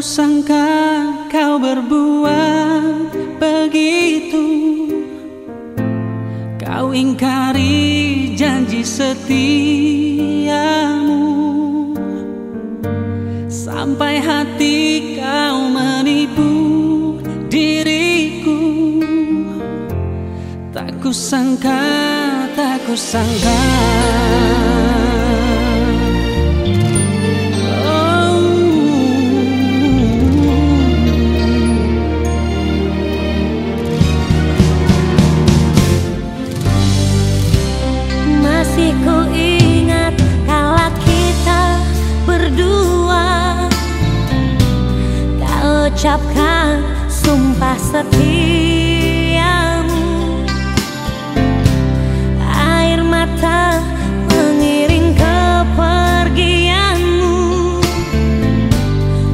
sangka kau berbuat begitu. Kau ingkari janji setiamu. Sampai hati kau menipu diriku. Tak kusangka, tak kusangka sumpah setiamu Air mata mengiring kepergianmu.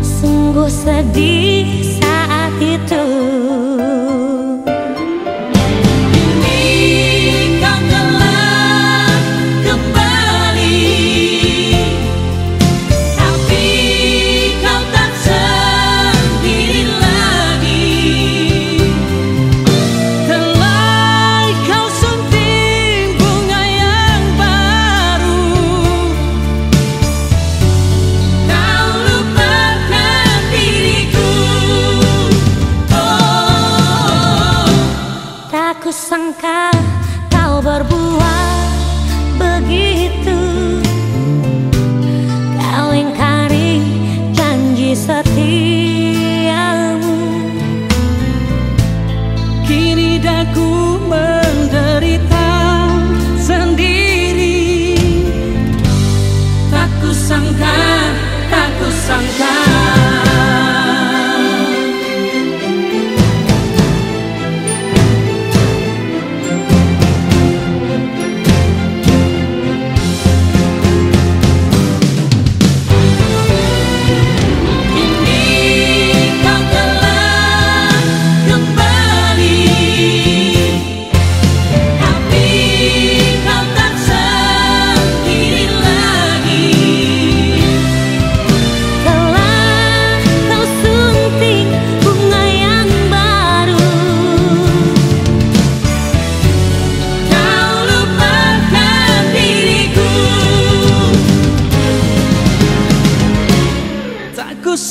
Sungguh sedih kau berbuat begitu? Kau ingkari janji setiamu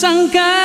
sangka kau